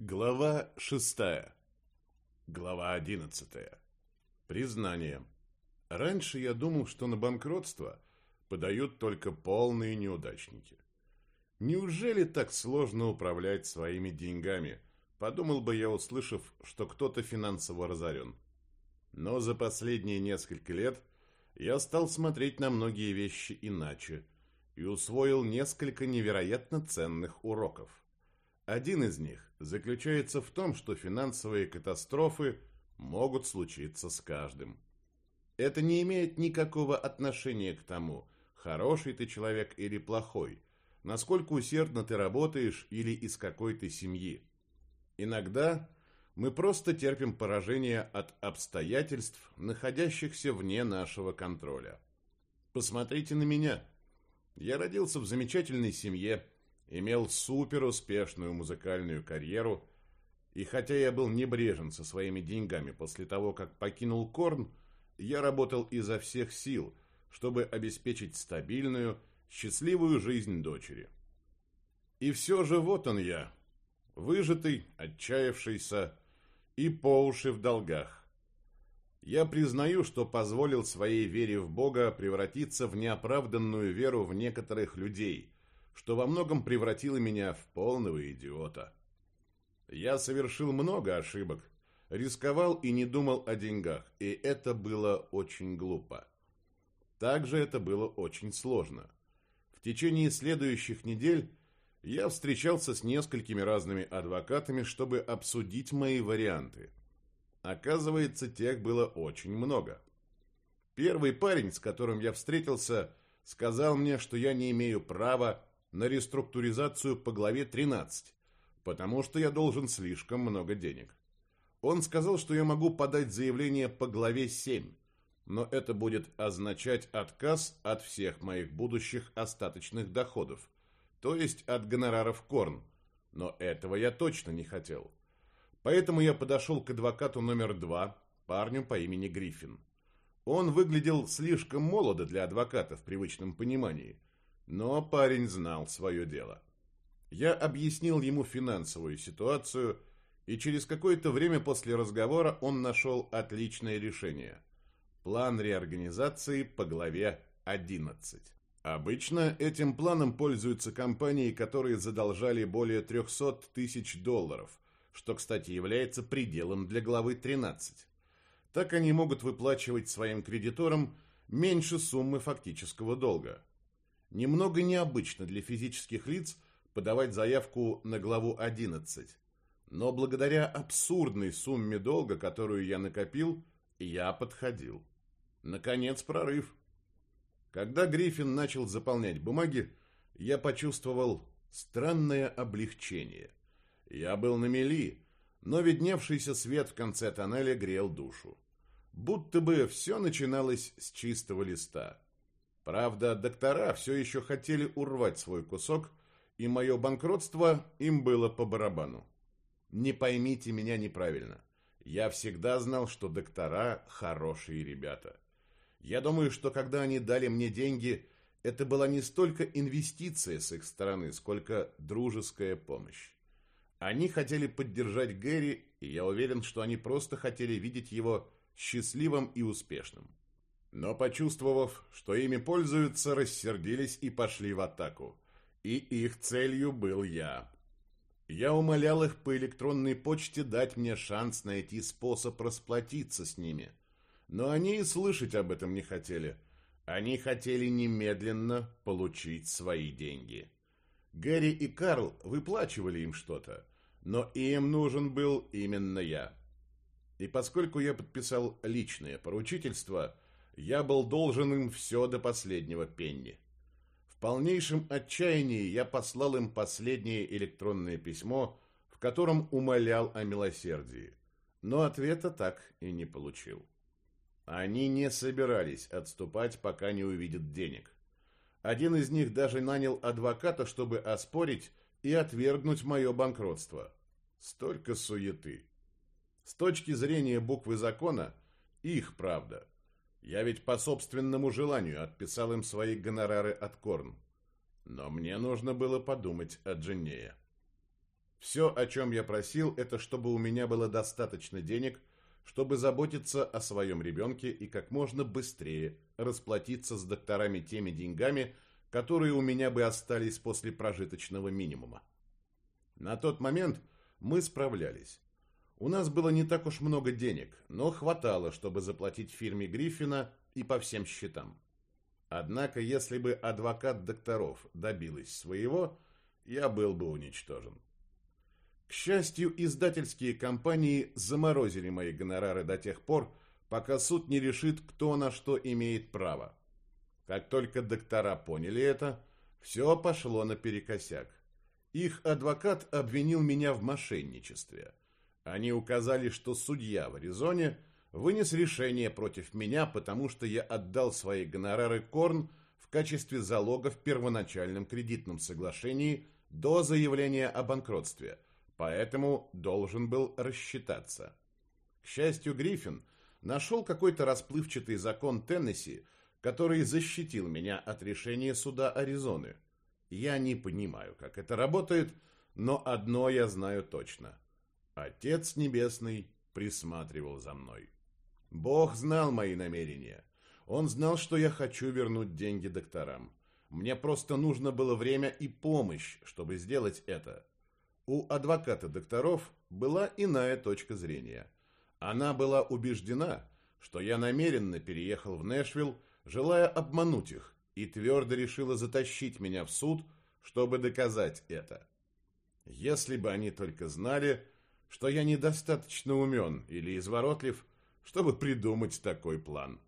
Глава шестая. Глава одиннадцатая. Признание. Раньше я думал, что на банкротство подают только полные неудачники. Неужели так сложно управлять своими деньгами? Подумал бы я, услышав, что кто-то финансово разорен. Но за последние несколько лет я стал смотреть на многие вещи иначе и усвоил несколько невероятно ценных уроков. Один из них заключается в том, что финансовые катастрофы могут случиться с каждым. Это не имеет никакого отношения к тому, хороший ты человек или плохой, насколько усердно ты работаешь или из какой ты семьи. Иногда мы просто терпим поражение от обстоятельств, находящихся вне нашего контроля. Посмотрите на меня. Я родился в замечательной семье, имел суперуспешную музыкальную карьеру, и хотя я был небрежен со своими деньгами после того, как покинул Корн, я работал изо всех сил, чтобы обеспечить стабильную, счастливую жизнь дочери. И все же вот он я, выжатый, отчаявшийся и по уши в долгах. Я признаю, что позволил своей вере в Бога превратиться в неоправданную веру в некоторых людей, что во многом превратило меня в полного идиота. Я совершил много ошибок, рисковал и не думал о деньгах, и это было очень глупо. Также это было очень сложно. В течение следующих недель я встречался с несколькими разными адвокатами, чтобы обсудить мои варианты. Оказывается, тех было очень много. Первый парень, с которым я встретился, сказал мне, что я не имею права на реструктуризацию по главе 13, потому что я должен слишком много денег. Он сказал, что я могу подать заявление по главе 7, но это будет означать отказ от всех моих будущих остаточных доходов, то есть от гонораров Корн, но этого я точно не хотел. Поэтому я подошел к адвокату номер два, парню по имени Гриффин. Он выглядел слишком молодо для адвоката в привычном понимании, но парень знал свое дело. Я объяснил ему финансовую ситуацию, и через какое-то время после разговора он нашел отличное решение. План реорганизации по главе 11. Обычно этим планом пользуются компании, которые задолжали более 300 тысяч долларов, что, кстати, является пределом для главы 13. Так они могут выплачивать своим кредиторам меньше суммы фактического долга. Немного необычно для физических лиц подавать заявку на главу 11, но благодаря абсурдной сумме долга, которую я накопил, я подходил. Наконец, прорыв. Когда Гриффин начал заполнять бумаги, я почувствовал странное облегчение. Я был на мели, но видневшийся свет в конце тоннеля грел душу. Будто бы все начиналось с чистого листа. Правда, доктора все еще хотели урвать свой кусок, и мое банкротство им было по барабану. Не поймите меня неправильно. Я всегда знал, что доктора хорошие ребята. Я думаю, что когда они дали мне деньги, это была не столько инвестиция с их стороны, сколько дружеская помощь. Они хотели поддержать Гэри, и я уверен, что они просто хотели видеть его счастливым и успешным. Но, почувствовав, что ими пользуются, рассердились и пошли в атаку. И их целью был я. Я умолял их по электронной почте дать мне шанс найти способ расплатиться с ними – но они и слышать об этом не хотели. Они хотели немедленно получить свои деньги. Гэри и Карл выплачивали им что-то, но им нужен был именно я. И поскольку я подписал личное поручительство, я был должен им все до последнего пенни. В полнейшем отчаянии я послал им последнее электронное письмо, в котором умолял о милосердии, но ответа так и не получил. Они не собирались отступать, пока не увидят денег. Один из них даже нанял адвоката, чтобы оспорить и отвергнуть мое банкротство. Столько суеты. С точки зрения буквы закона, их правда. Я ведь по собственному желанию отписал им свои гонорары от Корн. Но мне нужно было подумать о Дженнее. Все, о чем я просил, это чтобы у меня было достаточно денег, чтобы заботиться о своем ребенке и как можно быстрее расплатиться с докторами теми деньгами, которые у меня бы остались после прожиточного минимума. На тот момент мы справлялись. У нас было не так уж много денег, но хватало, чтобы заплатить фирме Гриффина и по всем счетам. Однако, если бы адвокат докторов добилась своего, я был бы уничтожен. К счастью, издательские компании заморозили мои гонорары до тех пор, пока суд не решит, кто на что имеет право. Как только доктора поняли это, все пошло наперекосяк. Их адвокат обвинил меня в мошенничестве. Они указали, что судья в Аризоне вынес решение против меня, потому что я отдал свои гонорары Корн в качестве залога в первоначальном кредитном соглашении до заявления о банкротстве, поэтому должен был рассчитаться. К счастью, Гриффин нашел какой-то расплывчатый закон Теннесси, который защитил меня от решения суда Аризоны. Я не понимаю, как это работает, но одно я знаю точно. Отец Небесный присматривал за мной. Бог знал мои намерения. Он знал, что я хочу вернуть деньги докторам. Мне просто нужно было время и помощь, чтобы сделать это. У адвоката докторов была иная точка зрения. Она была убеждена, что я намеренно переехал в Нэшвилл, желая обмануть их, и твердо решила затащить меня в суд, чтобы доказать это. Если бы они только знали, что я недостаточно умен или изворотлив, чтобы придумать такой план.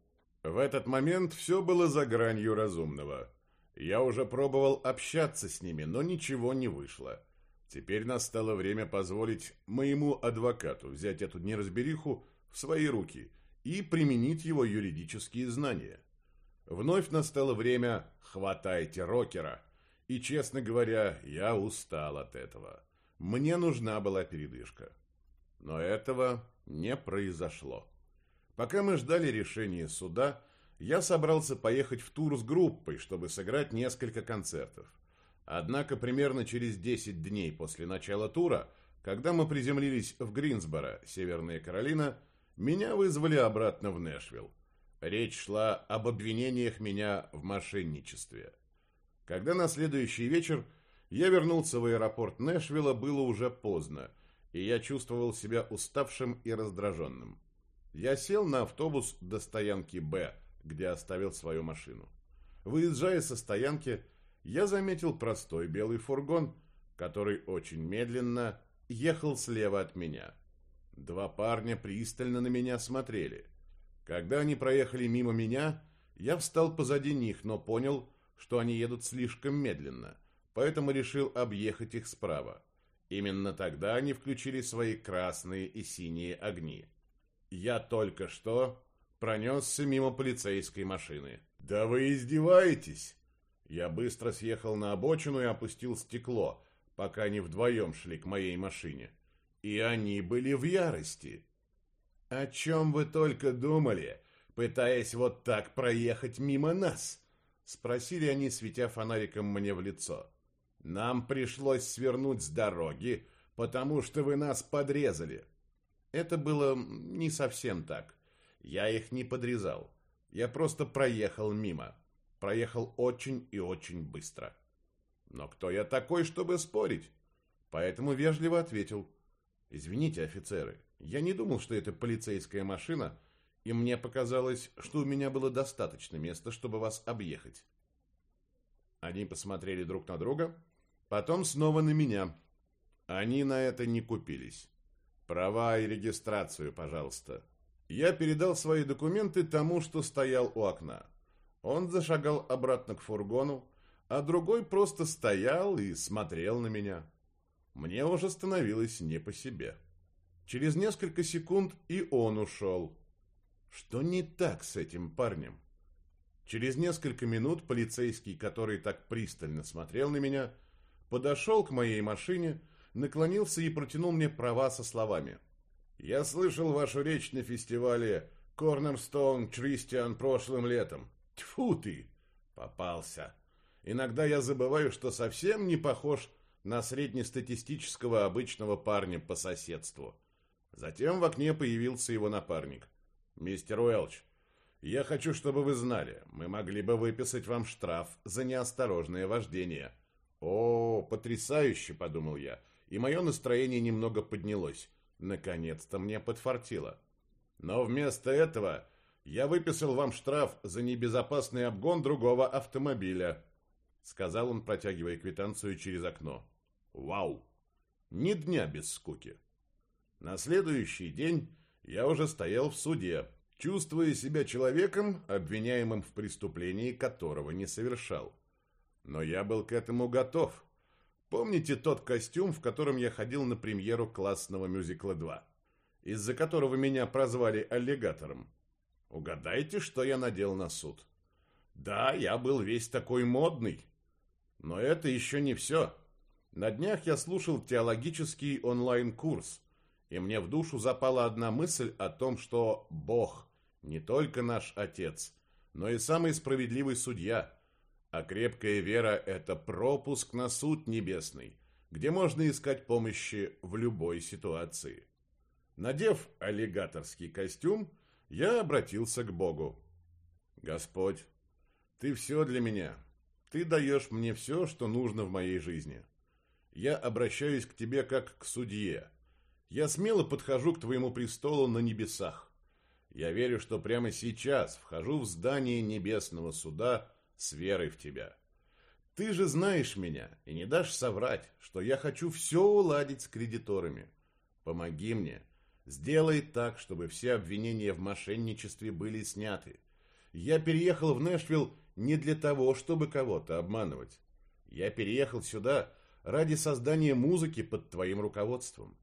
В этот момент все было за гранью разумного. Я уже пробовал общаться с ними, но ничего не вышло. Теперь настало время позволить моему адвокату взять эту неразбериху в свои руки и применить его юридические знания. Вновь настало время «хватайте рокера», и, честно говоря, я устал от этого. Мне нужна была передышка. Но этого не произошло. Пока мы ждали решения суда, я собрался поехать в тур с группой, чтобы сыграть несколько концертов. Однако примерно через 10 дней после начала тура, когда мы приземлились в Гринсборо, Северная Каролина, меня вызвали обратно в Нэшвилл. Речь шла об обвинениях меня в мошенничестве. Когда на следующий вечер я вернулся в аэропорт Нэшвилла, было уже поздно, и я чувствовал себя уставшим и раздраженным. Я сел на автобус до стоянки «Б», где оставил свою машину. Выезжая со стоянки, я заметил простой белый фургон, который очень медленно ехал слева от меня. Два парня пристально на меня смотрели. Когда они проехали мимо меня, я встал позади них, но понял, что они едут слишком медленно, поэтому решил объехать их справа. Именно тогда они включили свои красные и синие огни. Я только что пронесся мимо полицейской машины. «Да вы издеваетесь!» Я быстро съехал на обочину и опустил стекло, пока они вдвоем шли к моей машине. И они были в ярости. «О чем вы только думали, пытаясь вот так проехать мимо нас?» Спросили они, светя фонариком мне в лицо. «Нам пришлось свернуть с дороги, потому что вы нас подрезали». Это было не совсем так. Я их не подрезал. Я просто проехал мимо проехал очень и очень быстро. Но кто я такой, чтобы спорить? Поэтому вежливо ответил. «Извините, офицеры, я не думал, что это полицейская машина, и мне показалось, что у меня было достаточно места, чтобы вас объехать». Они посмотрели друг на друга, потом снова на меня. Они на это не купились. «Права и регистрацию, пожалуйста». Я передал свои документы тому, что стоял у окна. Он зашагал обратно к фургону, а другой просто стоял и смотрел на меня. Мне уже становилось не по себе. Через несколько секунд и он ушел. Что не так с этим парнем? Через несколько минут полицейский, который так пристально смотрел на меня, подошел к моей машине, наклонился и протянул мне права со словами. «Я слышал вашу речь на фестивале Корнерстоун Кристиан прошлым летом. Тьфу ты! Попался. Иногда я забываю, что совсем не похож на среднестатистического обычного парня по соседству. Затем в окне появился его напарник. «Мистер Уэлч, я хочу, чтобы вы знали, мы могли бы выписать вам штраф за неосторожное вождение». «О, потрясающе!» – подумал я, и мое настроение немного поднялось. Наконец-то мне подфартило. Но вместо этого я выписал вам штраф за небезопасный обгон другого автомобиля, сказал он, протягивая квитанцию через окно. Вау! Ни дня без скуки. На следующий день я уже стоял в суде, чувствуя себя человеком, обвиняемым в преступлении, которого не совершал. Но я был к этому готов. Помните тот костюм, в котором я ходил на премьеру классного мюзикла 2, из-за которого меня прозвали аллигатором? Угадайте, что я надел на суд. Да, я был весь такой модный. Но это еще не все. На днях я слушал теологический онлайн-курс, и мне в душу запала одна мысль о том, что Бог не только наш Отец, но и самый справедливый судья, а крепкая вера – это пропуск на суд небесный, где можно искать помощи в любой ситуации. Надев аллигаторский костюм, я обратился к Богу. «Господь, Ты все для меня. Ты даешь мне все, что нужно в моей жизни. Я обращаюсь к Тебе как к судье. Я смело подхожу к Твоему престолу на небесах. Я верю, что прямо сейчас вхожу в здание небесного суда с верой в Тебя. Ты же знаешь меня и не дашь соврать, что я хочу все уладить с кредиторами. Помоги мне, Сделай так, чтобы все обвинения в мошенничестве были сняты. Я переехал в Нэшвилл не для того, чтобы кого-то обманывать. Я переехал сюда ради создания музыки под твоим руководством.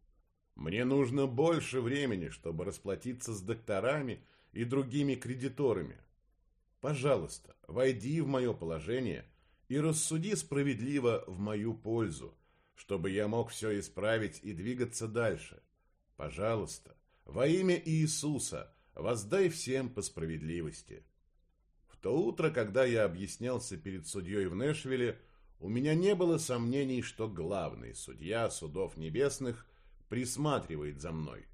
Мне нужно больше времени, чтобы расплатиться с докторами и другими кредиторами. Пожалуйста, войди в мое положение и рассуди справедливо в мою пользу, чтобы я мог все исправить и двигаться дальше. Пожалуйста, во имя Иисуса, воздай всем по справедливости. В то утро, когда я объяснялся перед судьей в Нэшвилле, у меня не было сомнений, что главный судья судов небесных присматривает за мной.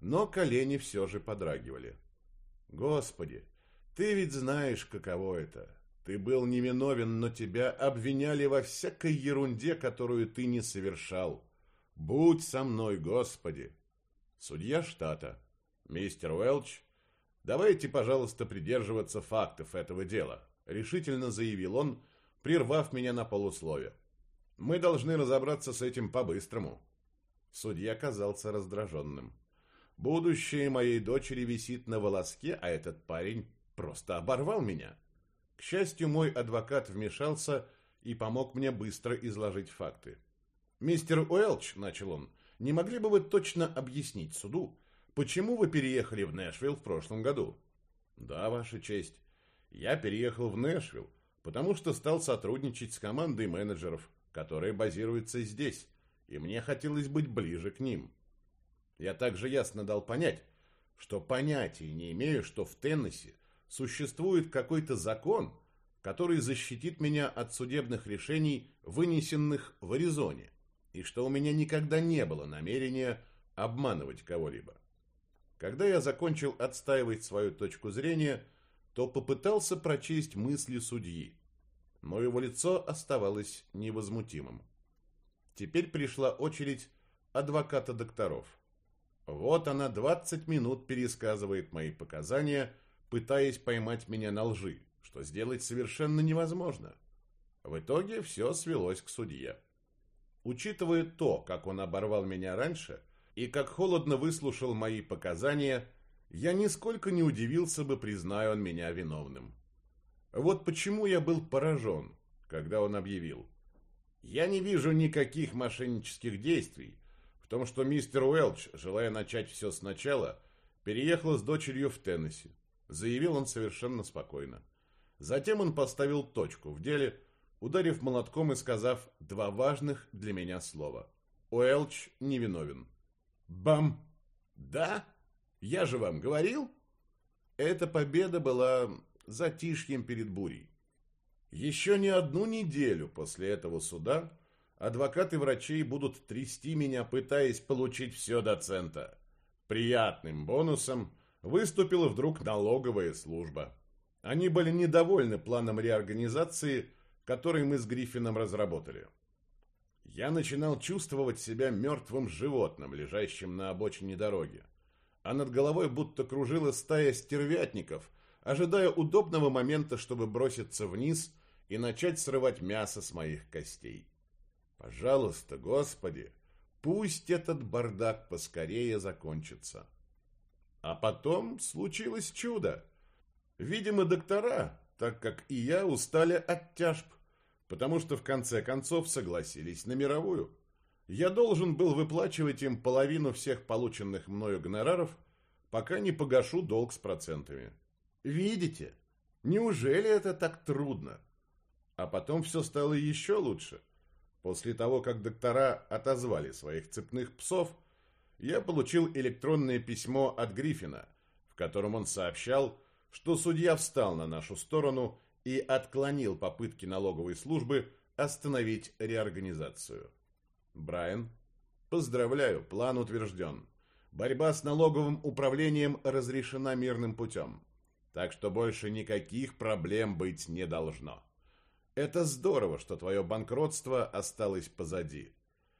Но колени все же подрагивали. Господи, ты ведь знаешь, каково это. Ты был невиновен, но тебя обвиняли во всякой ерунде, которую ты не совершал. Будь со мной, Господи. Судья штата. Мистер Уэлч, давайте, пожалуйста, придерживаться фактов этого дела, решительно заявил он, прервав меня на полуслове. Мы должны разобраться с этим по-быстрому. Судья казался раздраженным. Будущее моей дочери висит на волоске, а этот парень просто оборвал меня. К счастью, мой адвокат вмешался и помог мне быстро изложить факты. «Мистер Уэлч», — начал он, — не могли бы вы точно объяснить суду, почему вы переехали в Нэшвилл в прошлом году? Да, Ваша честь. Я переехал в Нэшвилл, потому что стал сотрудничать с командой менеджеров, которая базируется здесь, и мне хотелось быть ближе к ним. Я также ясно дал понять, что понятия не имею, что в Теннесси существует какой-то закон, который защитит меня от судебных решений, вынесенных в Аризоне и что у меня никогда не было намерения обманывать кого-либо. Когда я закончил отстаивать свою точку зрения, то попытался прочесть мысли судьи, но его лицо оставалось невозмутимым. Теперь пришла очередь адвоката докторов. Вот она 20 минут пересказывает мои показания, пытаясь поймать меня на лжи, что сделать совершенно невозможно. В итоге все свелось к судье. Учитывая то, как он оборвал меня раньше, и как холодно выслушал мои показания, я нисколько не удивился бы, призная он меня виновным. Вот почему я был поражен, когда он объявил. Я не вижу никаких мошеннических действий в том, что мистер Уэлч, желая начать все сначала, переехал с дочерью в Теннесси. Заявил он совершенно спокойно. Затем он поставил точку в деле, ударив молотком и сказав два важных для меня слова. Уэлч невиновен. Бам! Да? Я же вам говорил? Эта победа была затишьем перед бурей. Еще не одну неделю после этого суда адвокаты врачей будут трясти меня, пытаясь получить все до цента. Приятным бонусом выступила вдруг налоговая служба. Они были недовольны планом реорганизации, который мы с Гриффином разработали. Я начинал чувствовать себя мертвым животным, лежащим на обочине дороги. А над головой будто кружила стая стервятников, ожидая удобного момента, чтобы броситься вниз и начать срывать мясо с моих костей. Пожалуйста, Господи, пусть этот бардак поскорее закончится. А потом случилось чудо. Видимо, доктора, так как и я, устали от тяжб потому что в конце концов согласились на мировую. Я должен был выплачивать им половину всех полученных мною гонораров, пока не погашу долг с процентами. Видите? Неужели это так трудно? А потом все стало еще лучше. После того, как доктора отозвали своих цепных псов, я получил электронное письмо от Гриффина, в котором он сообщал, что судья встал на нашу сторону и отклонил попытки налоговой службы остановить реорганизацию. Брайан, поздравляю, план утвержден. Борьба с налоговым управлением разрешена мирным путем. Так что больше никаких проблем быть не должно. Это здорово, что твое банкротство осталось позади.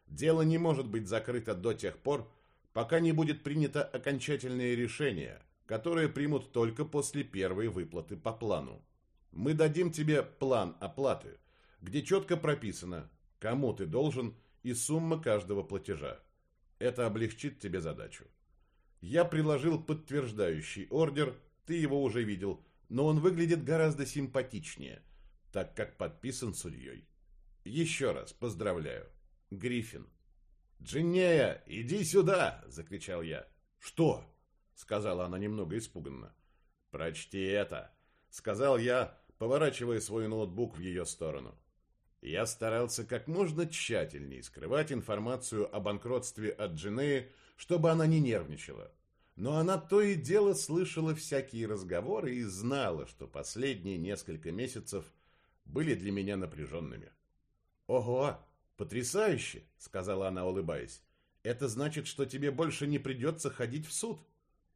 Дело не может быть закрыто до тех пор, пока не будет принято окончательное решение, которое примут только после первой выплаты по плану. Мы дадим тебе план оплаты, где четко прописано, кому ты должен и сумма каждого платежа. Это облегчит тебе задачу. Я приложил подтверждающий ордер, ты его уже видел, но он выглядит гораздо симпатичнее, так как подписан судьей. Еще раз поздравляю. Гриффин. «Джиннея, иди сюда!» – закричал я. «Что?» – сказала она немного испуганно. «Прочти это!» – сказал я, поворачивая свой ноутбук в ее сторону. Я старался как можно тщательнее скрывать информацию о банкротстве от Джинеи, чтобы она не нервничала. Но она то и дело слышала всякие разговоры и знала, что последние несколько месяцев были для меня напряженными. «Ого, потрясающе!» — сказала она, улыбаясь. «Это значит, что тебе больше не придется ходить в суд?»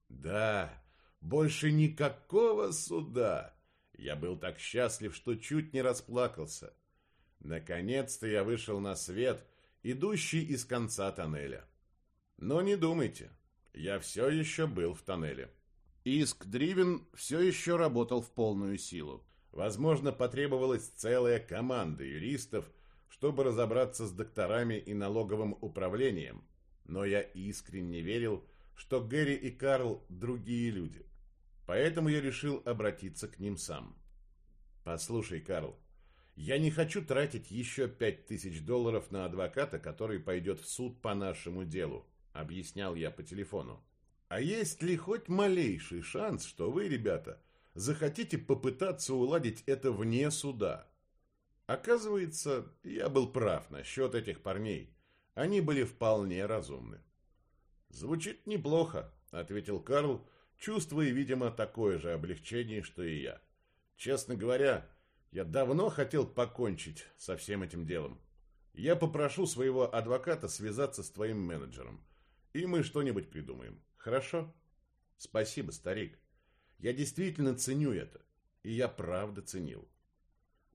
«Да, больше никакого суда!» Я был так счастлив, что чуть не расплакался. Наконец-то я вышел на свет, идущий из конца тоннеля. Но не думайте, я все еще был в тоннеле. Иск Дривен все еще работал в полную силу. Возможно, потребовалась целая команда юристов, чтобы разобраться с докторами и налоговым управлением. Но я искренне верил, что Гэри и Карл – другие люди. Поэтому я решил обратиться к ним сам. Послушай, Карл, я не хочу тратить еще пять тысяч долларов на адвоката, который пойдет в суд по нашему делу, объяснял я по телефону. А есть ли хоть малейший шанс, что вы, ребята, захотите попытаться уладить это вне суда? Оказывается, я был прав насчет этих парней. Они были вполне разумны. Звучит неплохо, ответил Карл, чувствуя, видимо, такое же облегчение, что и я. Честно говоря, я давно хотел покончить со всем этим делом. Я попрошу своего адвоката связаться с твоим менеджером, и мы что-нибудь придумаем. Хорошо? Спасибо, старик. Я действительно ценю это, и я правда ценил.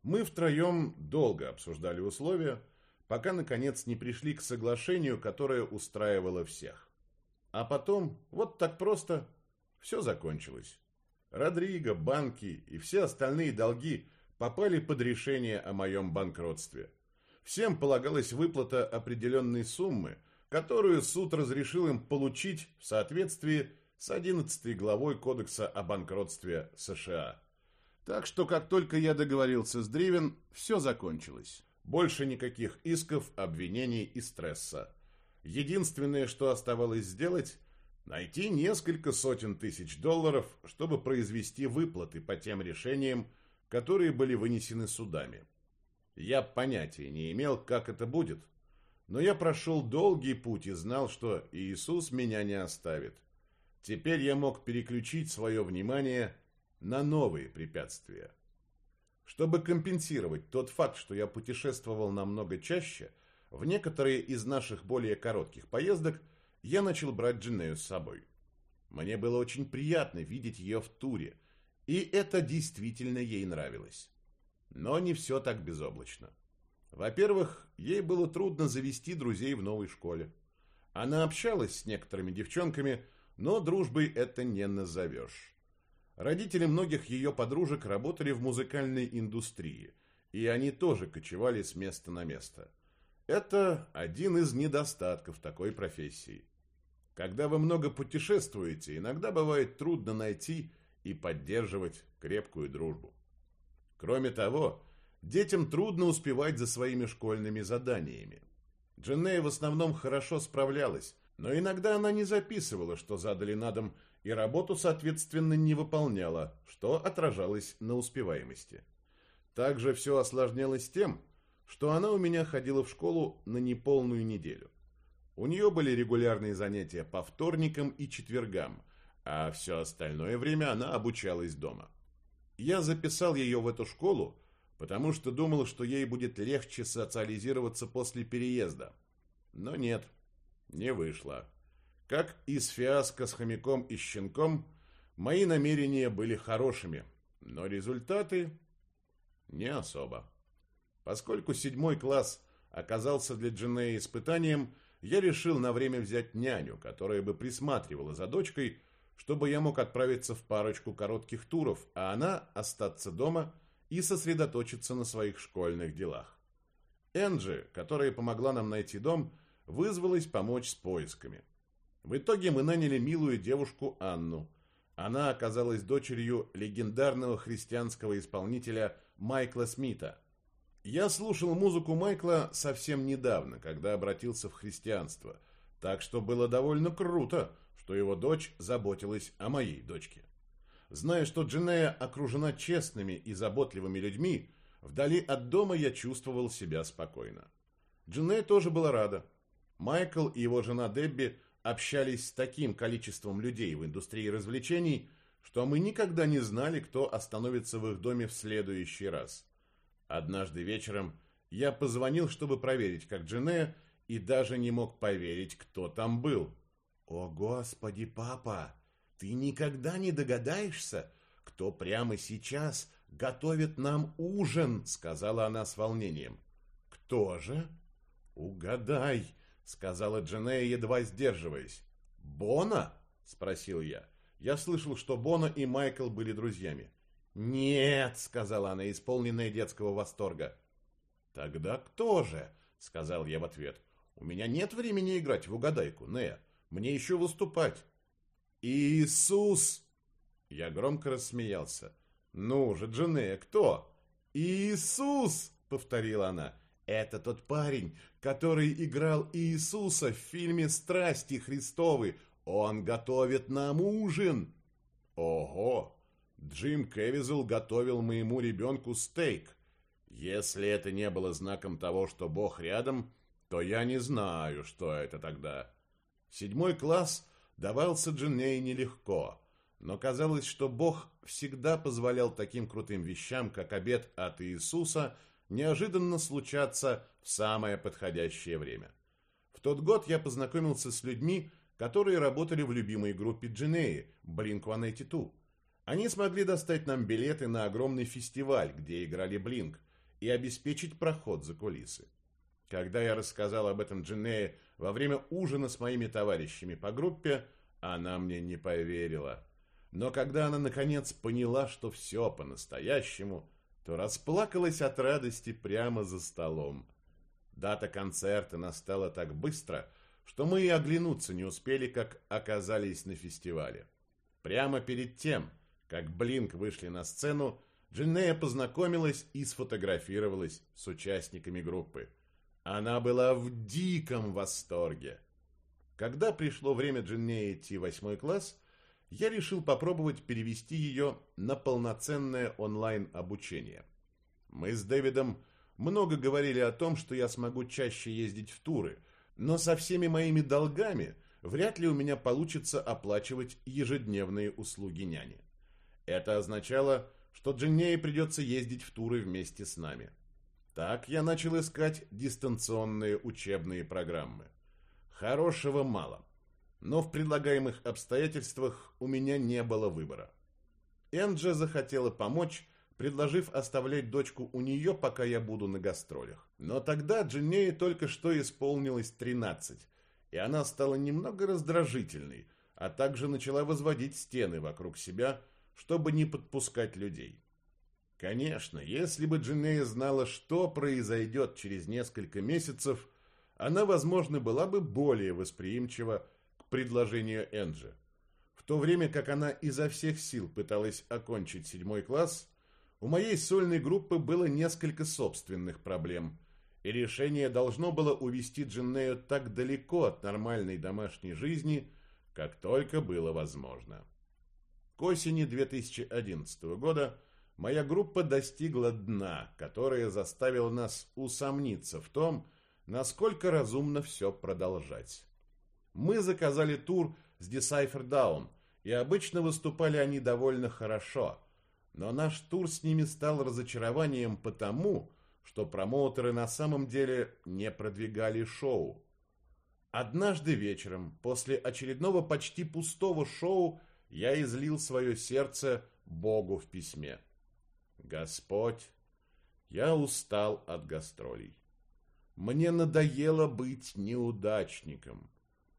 Мы втроем долго обсуждали условия, пока, наконец, не пришли к соглашению, которое устраивало всех. А потом, вот так просто, все закончилось. Родриго, банки и все остальные долги попали под решение о моем банкротстве. Всем полагалась выплата определенной суммы, которую суд разрешил им получить в соответствии с 11 главой Кодекса о банкротстве США. Так что, как только я договорился с Дривен, все закончилось. Больше никаких исков, обвинений и стресса. Единственное, что оставалось сделать – Найти несколько сотен тысяч долларов, чтобы произвести выплаты по тем решениям, которые были вынесены судами. Я понятия не имел, как это будет, но я прошел долгий путь и знал, что Иисус меня не оставит. Теперь я мог переключить свое внимание на новые препятствия. Чтобы компенсировать тот факт, что я путешествовал намного чаще, В некоторые из наших более коротких поездок я начал брать Джинею с собой. Мне было очень приятно видеть ее в туре, и это действительно ей нравилось. Но не все так безоблачно. Во-первых, ей было трудно завести друзей в новой школе. Она общалась с некоторыми девчонками, но дружбой это не назовешь. Родители многих ее подружек работали в музыкальной индустрии, и они тоже кочевали с места на место. Это один из недостатков такой профессии. Когда вы много путешествуете, иногда бывает трудно найти и поддерживать крепкую дружбу. Кроме того, детям трудно успевать за своими школьными заданиями. Дженнея в основном хорошо справлялась, но иногда она не записывала, что задали на дом, и работу, соответственно, не выполняла, что отражалось на успеваемости. Также все осложнялось тем, что она у меня ходила в школу на неполную неделю. У нее были регулярные занятия по вторникам и четвергам, а все остальное время она обучалась дома. Я записал ее в эту школу, потому что думал, что ей будет легче социализироваться после переезда. Но нет, не вышло. Как из фиаско с хомяком и щенком, мои намерения были хорошими, но результаты не особо. Поскольку седьмой класс оказался для Дженеи испытанием, я решил на время взять няню, которая бы присматривала за дочкой, чтобы я мог отправиться в парочку коротких туров, а она остаться дома и сосредоточиться на своих школьных делах. Энджи, которая помогла нам найти дом, вызвалась помочь с поисками. В итоге мы наняли милую девушку Анну. Она оказалась дочерью легендарного христианского исполнителя Майкла Смита. Я слушал музыку Майкла совсем недавно, когда обратился в христианство, так что было довольно круто, что его дочь заботилась о моей дочке. Зная, что Джинея окружена честными и заботливыми людьми, вдали от дома я чувствовал себя спокойно. Джинея тоже была рада. Майкл и его жена Дебби общались с таким количеством людей в индустрии развлечений, что мы никогда не знали, кто остановится в их доме в следующий раз. Однажды вечером я позвонил, чтобы проверить, как Джинея, и даже не мог поверить, кто там был. «О, Господи, папа, ты никогда не догадаешься, кто прямо сейчас готовит нам ужин», — сказала она с волнением. «Кто же?» «Угадай», — сказала Джинея, едва сдерживаясь. «Бона?» — спросил я. Я слышал, что Бона и Майкл были друзьями. «Нет», — сказала она, исполненная детского восторга. «Тогда кто же?» — сказал я в ответ. «У меня нет времени играть в угадайку, Нея. Мне еще выступать». «Иисус!» Я громко рассмеялся. «Ну же, Дженея, кто?» «Иисус!» — повторила она. «Это тот парень, который играл Иисуса в фильме «Страсти Христовы». Он готовит нам ужин. Ого! Джим Кевизел готовил моему ребенку стейк. Если это не было знаком того, что Бог рядом, то я не знаю, что это тогда. Седьмой класс давался Джинней нелегко, но казалось, что Бог всегда позволял таким крутым вещам, как обед от Иисуса, неожиданно случаться в самое подходящее время. В тот год я познакомился с людьми, которые работали в любимой группе Джинеи, Blink-182. Они смогли достать нам билеты на огромный фестиваль, где играли Блинк, и обеспечить проход за кулисы. Когда я рассказал об этом Джинее во время ужина с моими товарищами по группе, она мне не поверила. Но когда она наконец поняла, что все по-настоящему, то расплакалась от радости прямо за столом. Дата концерта настала так быстро, что мы и оглянуться не успели, как оказались на фестивале. Прямо перед тем, как Блинк вышли на сцену, Джиннея познакомилась и сфотографировалась с участниками группы. Она была в диком восторге. Когда пришло время Джиннеи идти в восьмой класс, я решил попробовать перевести ее на полноценное онлайн-обучение. Мы с Дэвидом много говорили о том, что я смогу чаще ездить в туры – но со всеми моими долгами вряд ли у меня получится оплачивать ежедневные услуги няни. Это означало, что Джиннее придется ездить в туры вместе с нами. Так я начал искать дистанционные учебные программы. Хорошего мало, но в предлагаемых обстоятельствах у меня не было выбора. Энджи захотела помочь, предложив оставлять дочку у нее, пока я буду на гастролях. Но тогда Джиннее только что исполнилось 13, и она стала немного раздражительной, а также начала возводить стены вокруг себя, чтобы не подпускать людей. Конечно, если бы Джиннея знала, что произойдет через несколько месяцев, она, возможно, была бы более восприимчива к предложению Энджи. В то время как она изо всех сил пыталась окончить седьмой класс, у моей сольной группы было несколько собственных проблем, и решение должно было увести Джиннею так далеко от нормальной домашней жизни, как только было возможно. К осени 2011 года моя группа достигла дна, которое заставило нас усомниться в том, насколько разумно все продолжать. Мы заказали тур с Decipher Down, и обычно выступали они довольно хорошо, но наш тур с ними стал разочарованием потому, что промоутеры на самом деле не продвигали шоу. Однажды вечером, после очередного почти пустого шоу, я излил свое сердце Богу в письме. Господь, я устал от гастролей. Мне надоело быть неудачником.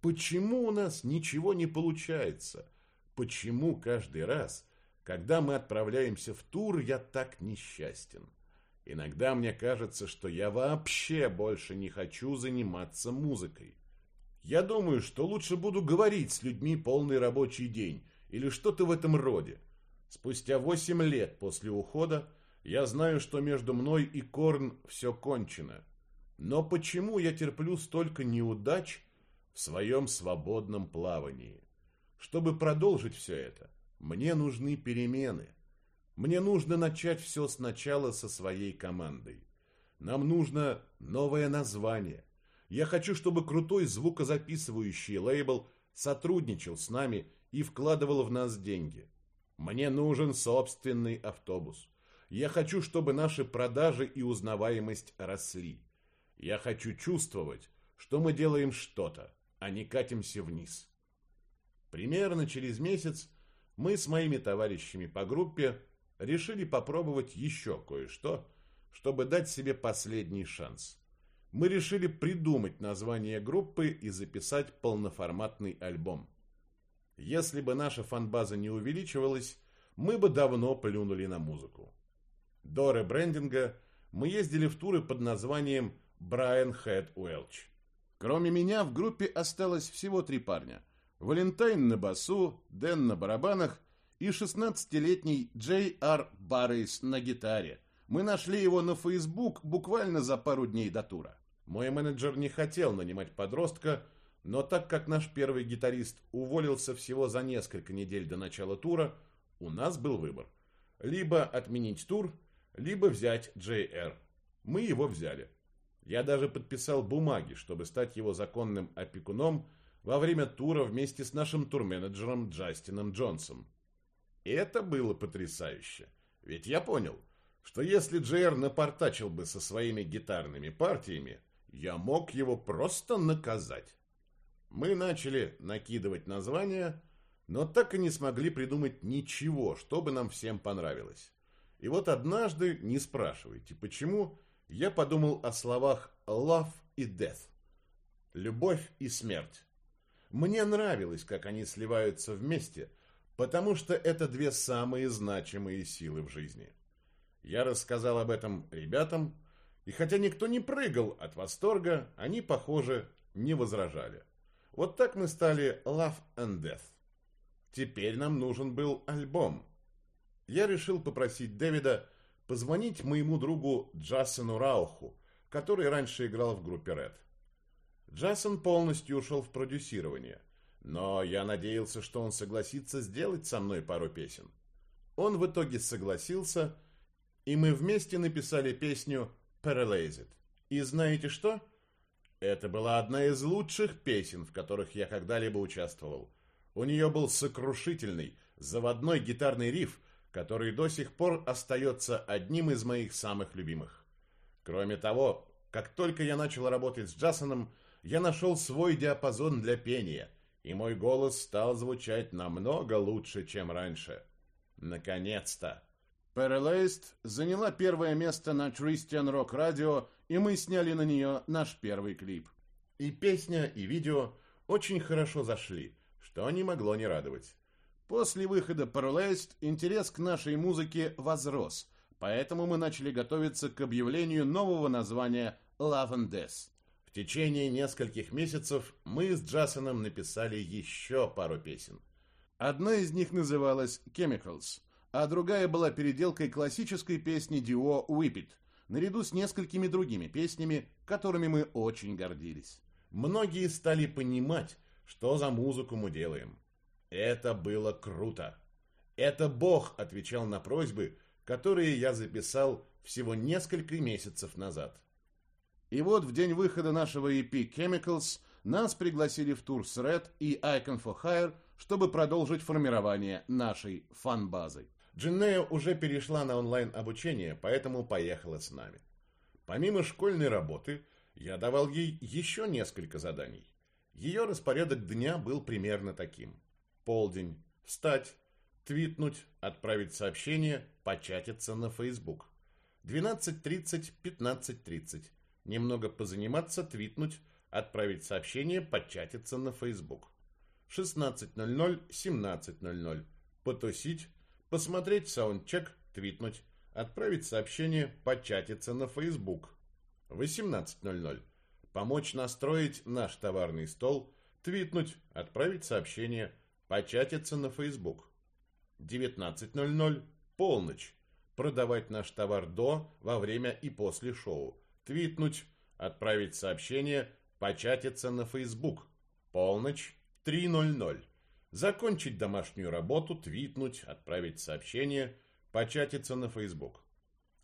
Почему у нас ничего не получается? Почему каждый раз, когда мы отправляемся в тур, я так несчастен? Иногда мне кажется, что я вообще больше не хочу заниматься музыкой. Я думаю, что лучше буду говорить с людьми полный рабочий день или что-то в этом роде. Спустя восемь лет после ухода я знаю, что между мной и Корн все кончено. Но почему я терплю столько неудач в своем свободном плавании? Чтобы продолжить все это, мне нужны перемены. Мне нужно начать все сначала со своей командой. Нам нужно новое название. Я хочу, чтобы крутой звукозаписывающий лейбл сотрудничал с нами и вкладывал в нас деньги. Мне нужен собственный автобус. Я хочу, чтобы наши продажи и узнаваемость росли. Я хочу чувствовать, что мы делаем что-то, а не катимся вниз. Примерно через месяц мы с моими товарищами по группе решили попробовать еще кое-что, чтобы дать себе последний шанс. Мы решили придумать название группы и записать полноформатный альбом. Если бы наша фанбаза не увеличивалась, мы бы давно плюнули на музыку. До ребрендинга мы ездили в туры под названием Брайан Хэт Уэлч. Кроме меня в группе осталось всего три парня. Валентайн на басу, Дэн на барабанах и 16-летний Джей Ар Баррейс на гитаре. Мы нашли его на Facebook буквально за пару дней до тура. Мой менеджер не хотел нанимать подростка, но так как наш первый гитарист уволился всего за несколько недель до начала тура, у нас был выбор. Либо отменить тур, либо взять JR. Мы его взяли. Я даже подписал бумаги, чтобы стать его законным опекуном во время тура вместе с нашим турменеджером Джастином Джонсом. И это было потрясающе. Ведь я понял, что если Джейр напортачил бы со своими гитарными партиями, я мог его просто наказать. Мы начали накидывать названия, но так и не смогли придумать ничего, чтобы нам всем понравилось. И вот однажды, не спрашивайте, почему, я подумал о словах «love» и «death». Любовь и смерть. Мне нравилось, как они сливаются вместе, потому что это две самые значимые силы в жизни. Я рассказал об этом ребятам, и хотя никто не прыгал от восторга, они, похоже, не возражали. Вот так мы стали Love and Death. Теперь нам нужен был альбом. Я решил попросить Дэвида позвонить моему другу Джасону Рауху, который раньше играл в группе Red. Джасон полностью ушел в продюсирование, но я надеялся, что он согласится сделать со мной пару песен. Он в итоге согласился, и мы вместе написали песню «Paralyzed». И знаете что? Это была одна из лучших песен, в которых я когда-либо участвовал. У нее был сокрушительный, заводной гитарный риф – который до сих пор остается одним из моих самых любимых. Кроме того, как только я начал работать с Джасоном, я нашел свой диапазон для пения, и мой голос стал звучать намного лучше, чем раньше. Наконец-то! Paralysed заняла первое место на Christian Rock Radio, и мы сняли на нее наш первый клип. И песня, и видео очень хорошо зашли, что не могло не радовать. После выхода Paralysed интерес к нашей музыке возрос, поэтому мы начали готовиться к объявлению нового названия Love and Death. В течение нескольких месяцев мы с Джасоном написали еще пару песен. Одна из них называлась Chemicals – а другая была переделкой классической песни Дио «Whip It», наряду с несколькими другими песнями, которыми мы очень гордились. Многие стали понимать, что за музыку мы делаем. Это было круто. Это Бог отвечал на просьбы, которые я записал всего несколько месяцев назад. И вот в день выхода нашего EP Chemicals нас пригласили в тур с Red и Icon for Hire, чтобы продолжить формирование нашей фан-базы. Джиннея уже перешла на онлайн-обучение, поэтому поехала с нами. Помимо школьной работы, я давал ей еще несколько заданий. Ее распорядок дня был примерно таким. Полдень. Встать. Твитнуть. Отправить сообщение. Початиться на Facebook. 12.30, 15.30. Немного позаниматься, твитнуть. Отправить сообщение, початиться на Facebook. 16.00, 17.00. Потусить посмотреть саундчек, твитнуть, отправить сообщение, початиться на Facebook. 18.00. Помочь настроить наш товарный стол, твитнуть, отправить сообщение, початиться на Facebook. 19.00. Полночь. Продавать наш товар до, во время и после шоу. Твитнуть, отправить сообщение, початиться на Facebook. Полночь. 3.00. Закончить домашнюю работу, твитнуть, отправить сообщение, початиться на Facebook.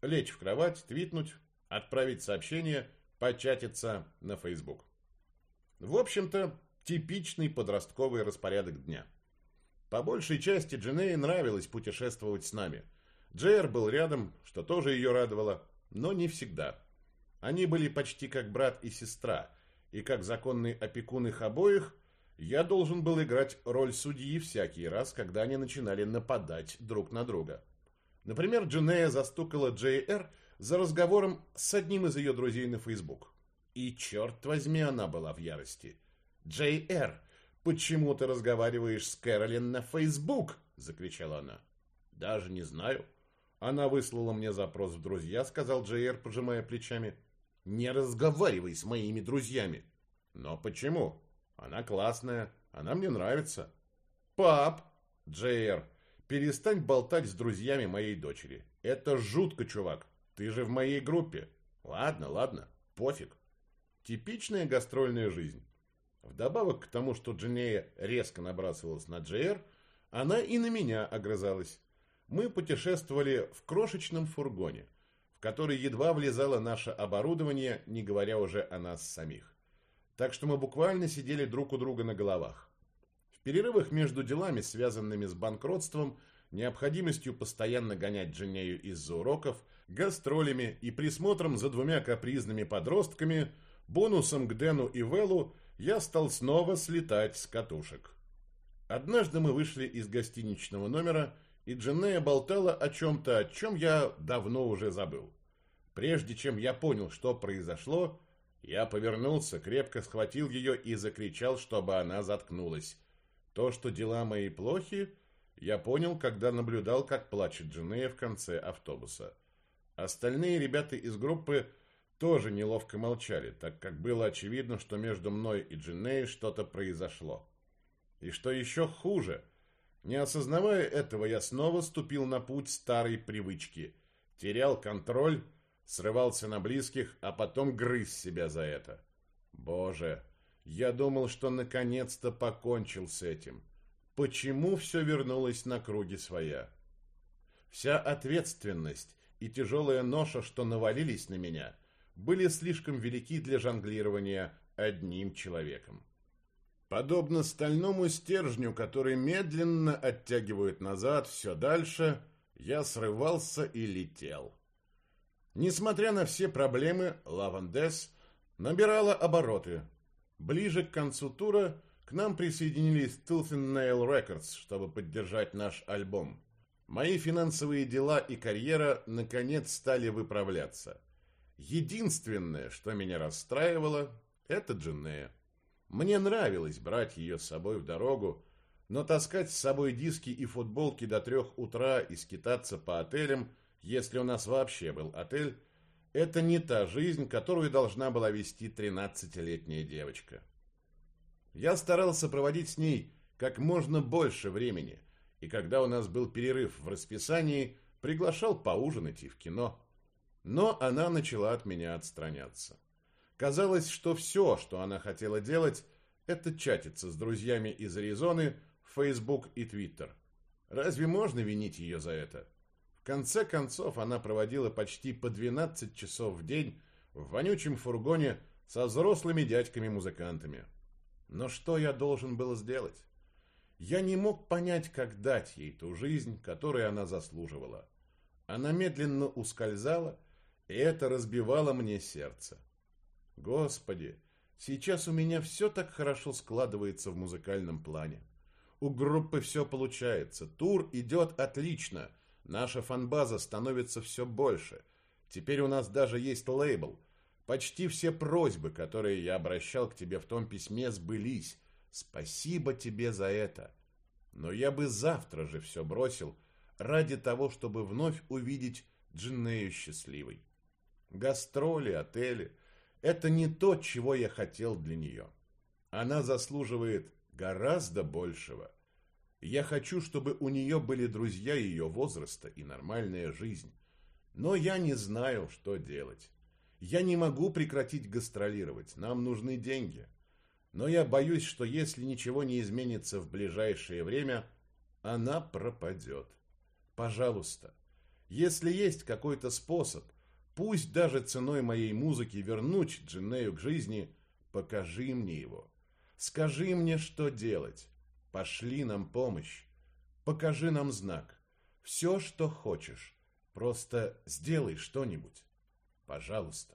Лечь в кровать, твитнуть, отправить сообщение, початиться на Facebook. В общем-то, типичный подростковый распорядок дня. По большей части Дженее нравилось путешествовать с нами. Джейр был рядом, что тоже ее радовало, но не всегда. Они были почти как брат и сестра, и как законный опекун их обоих – я должен был играть роль судьи всякий раз, когда они начинали нападать друг на друга. Например, Дженея застукала Джей Р. за разговором с одним из ее друзей на Фейсбук. И, черт возьми, она была в ярости. «Джей Р., почему ты разговариваешь с Кэролин на Фейсбук?» – закричала она. «Даже не знаю». Она выслала мне запрос в друзья, сказал Джей Р., пожимая плечами. «Не разговаривай с моими друзьями». «Но почему?» Она классная, она мне нравится. Пап, Джейр, перестань болтать с друзьями моей дочери. Это жутко, чувак. Ты же в моей группе. Ладно, ладно, пофиг. Типичная гастрольная жизнь. Вдобавок к тому, что Дженея резко набрасывалась на Джейр, она и на меня огрызалась. Мы путешествовали в крошечном фургоне, в который едва влезало наше оборудование, не говоря уже о нас самих так что мы буквально сидели друг у друга на головах. В перерывах между делами, связанными с банкротством, необходимостью постоянно гонять Джинею из-за уроков, гастролями и присмотром за двумя капризными подростками, бонусом к Дэну и Веллу, я стал снова слетать с катушек. Однажды мы вышли из гостиничного номера, и Дженея болтала о чем-то, о чем я давно уже забыл. Прежде чем я понял, что произошло, я повернулся, крепко схватил ее и закричал, чтобы она заткнулась. То, что дела мои плохи, я понял, когда наблюдал, как плачет Джинея в конце автобуса. Остальные ребята из группы тоже неловко молчали, так как было очевидно, что между мной и Джинеей что-то произошло. И что еще хуже, не осознавая этого, я снова ступил на путь старой привычки. Терял контроль срывался на близких, а потом грыз себя за это. Боже, я думал, что наконец-то покончил с этим. Почему все вернулось на круги своя? Вся ответственность и тяжелая ноша, что навалились на меня, были слишком велики для жонглирования одним человеком. Подобно стальному стержню, который медленно оттягивает назад все дальше, я срывался и летел. Несмотря на все проблемы, Лавандес набирала обороты. Ближе к концу тура к нам присоединились and Nail Records, чтобы поддержать наш альбом. Мои финансовые дела и карьера наконец стали выправляться. Единственное, что меня расстраивало, это Джиннея. Мне нравилось брать ее с собой в дорогу, но таскать с собой диски и футболки до трех утра и скитаться по отелям, если у нас вообще был отель, это не та жизнь, которую должна была вести тринадцатилетняя девочка. Я старался проводить с ней как можно больше времени, и когда у нас был перерыв в расписании, приглашал поужинать и в кино. Но она начала от меня отстраняться. Казалось, что все, что она хотела делать, это чатиться с друзьями из Аризоны – Facebook и Twitter. Разве можно винить ее за это? В конце концов, она проводила почти по 12 часов в день в вонючем фургоне со взрослыми дядьками-музыкантами. Но что я должен был сделать? Я не мог понять, как дать ей ту жизнь, которую она заслуживала. Она медленно ускользала, и это разбивало мне сердце. Господи, сейчас у меня все так хорошо складывается в музыкальном плане. У группы все получается. Тур идет отлично. Наша фанбаза становится все больше. Теперь у нас даже есть лейбл. Почти все просьбы, которые я обращал к тебе в том письме, сбылись. Спасибо тебе за это. Но я бы завтра же все бросил ради того, чтобы вновь увидеть Джиннею счастливой. Гастроли, отели – это не то, чего я хотел для нее. Она заслуживает гораздо большего. Я хочу, чтобы у нее были друзья ее возраста и нормальная жизнь. Но я не знаю, что делать. Я не могу прекратить гастролировать, нам нужны деньги. Но я боюсь, что если ничего не изменится в ближайшее время, она пропадет. Пожалуйста, если есть какой-то способ, пусть даже ценой моей музыки вернуть Джинею к жизни, покажи мне его. Скажи мне, что делать. Пошли нам помощь. Покажи нам знак. Все, что хочешь. Просто сделай что-нибудь. Пожалуйста.